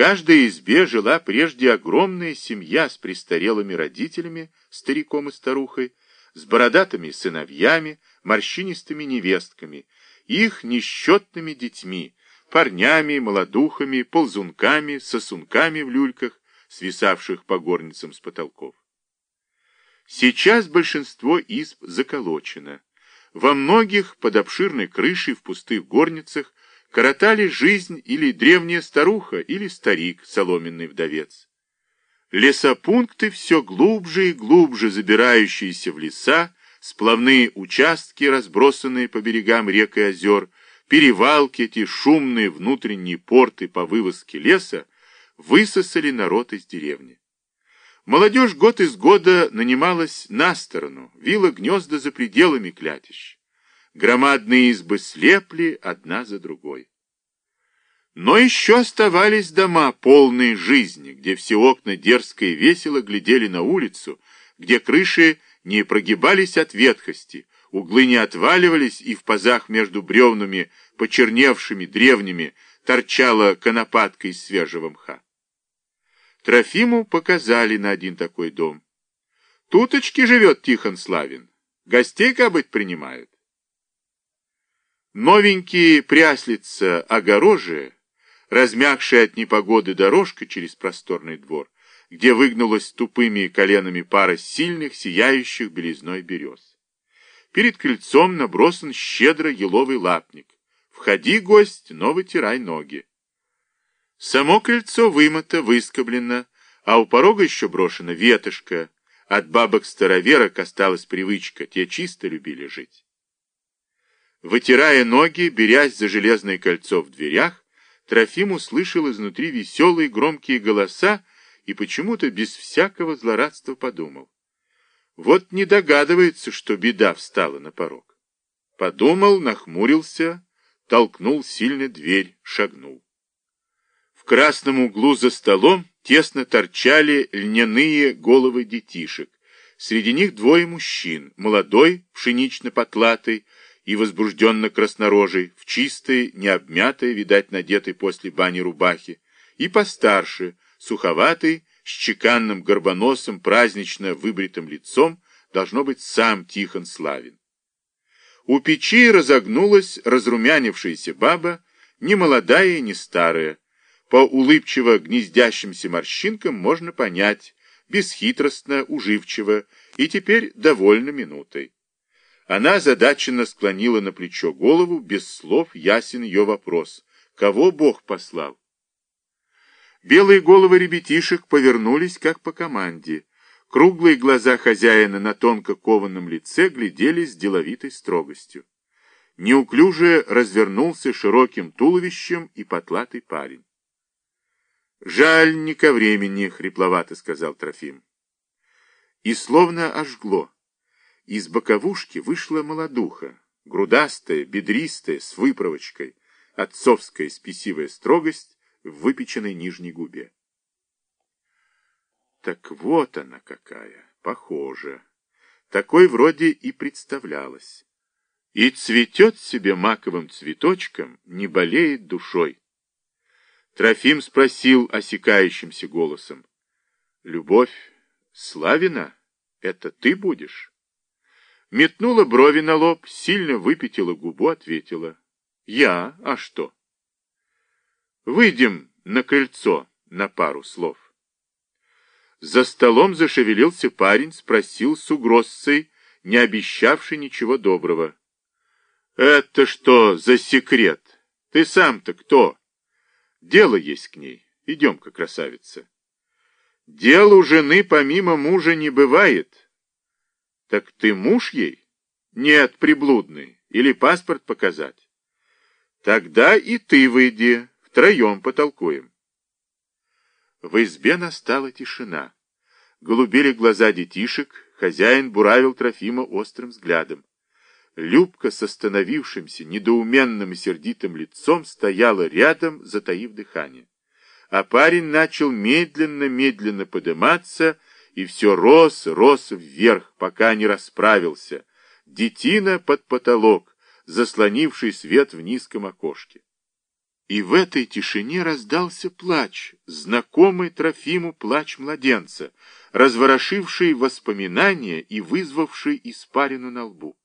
каждой избе жила прежде огромная семья с престарелыми родителями, стариком и старухой, с бородатыми сыновьями, морщинистыми невестками, их несчетными детьми, парнями, молодухами, ползунками, сосунками в люльках, свисавших по горницам с потолков. Сейчас большинство изб заколочено. Во многих под обширной крышей в пустых горницах коротали жизнь или древняя старуха, или старик, соломенный вдовец. Лесопункты все глубже и глубже забирающиеся в леса, сплавные участки, разбросанные по берегам рек и озер, перевалки, эти шумные внутренние порты по вывозке леса, высосали народ из деревни. Молодежь год из года нанималась на сторону, вила гнезда за пределами клятищ. Громадные избы слепли одна за другой. Но еще оставались дома, полные жизни, где все окна дерзко и весело глядели на улицу, где крыши не прогибались от ветхости, углы не отваливались, и в пазах между бревнами, почерневшими, древними, торчала конопатка из свежего мха. Трофиму показали на один такой дом. Туточки живет Тихон Славин. Гостей, кабыть, принимают. Новенькие пряслица огорожие, размягшая от непогоды дорожка через просторный двор, где выгнулась тупыми коленами пара сильных, сияющих белизной берез. Перед крыльцом набросан щедро еловый лапник. Входи, гость, но вытирай ноги. Само крыльцо вымыто, выскоблено, а у порога еще брошена ветошка. От бабок-староверок осталась привычка, те чисто любили жить. Вытирая ноги, берясь за железное кольцо в дверях, Трофим услышал изнутри веселые громкие голоса и почему-то без всякого злорадства подумал. Вот не догадывается, что беда встала на порог. Подумал, нахмурился, толкнул сильно дверь, шагнул. В красном углу за столом тесно торчали льняные головы детишек. Среди них двое мужчин, молодой, пшенично-потлатый, и возбужденно-краснорожий, в чистой, необмятой, видать, надетой после бани рубахи, и постарше, суховатый, с чеканным горбоносом, празднично выбритым лицом, должно быть сам Тихон Славин. У печи разогнулась разрумянившаяся баба, не молодая и не старая. По улыбчиво гнездящимся морщинкам можно понять, бесхитростно, уживчиво и теперь довольна минутой. Она задаченно склонила на плечо голову, без слов ясен ее вопрос. Кого Бог послал? Белые головы ребятишек повернулись, как по команде. Круглые глаза хозяина на тонко кованном лице глядели с деловитой строгостью. Неуклюже развернулся широким туловищем и потлатый парень. «Жаль, не ко времени», — хрипловато сказал Трофим. И словно ожгло. Из боковушки вышла молодуха, грудастая, бедристая, с выправочкой, отцовская спесивая строгость в выпеченной нижней губе. Так вот она какая, похожа. Такой вроде и представлялась. И цветет себе маковым цветочком, не болеет душой. Трофим спросил осекающимся голосом. «Любовь Славина, это ты будешь?» Метнула брови на лоб, сильно выпятила губу, ответила. Я, а что? Выйдем на крыльцо на пару слов. За столом зашевелился парень, спросил с угрозцей, не обещавший ничего доброго. «Это что за секрет? Ты сам-то кто?» «Дело есть к ней. Идем-ка, красавица». «Дел у жены помимо мужа не бывает. Так ты муж ей? Нет, приблудный. Или паспорт показать? Тогда и ты выйди, втроем потолкуем. В избе настала тишина. Голубели глаза детишек, хозяин буравил Трофима острым взглядом. Любка с остановившимся, недоуменным и сердитым лицом стояла рядом, затаив дыхание. А парень начал медленно-медленно подниматься, и все рос, рос вверх, пока не расправился. Детина под потолок, заслонивший свет в низком окошке. И в этой тишине раздался плач, знакомый Трофиму плач младенца, разворошивший воспоминания и вызвавший испарину на лбу.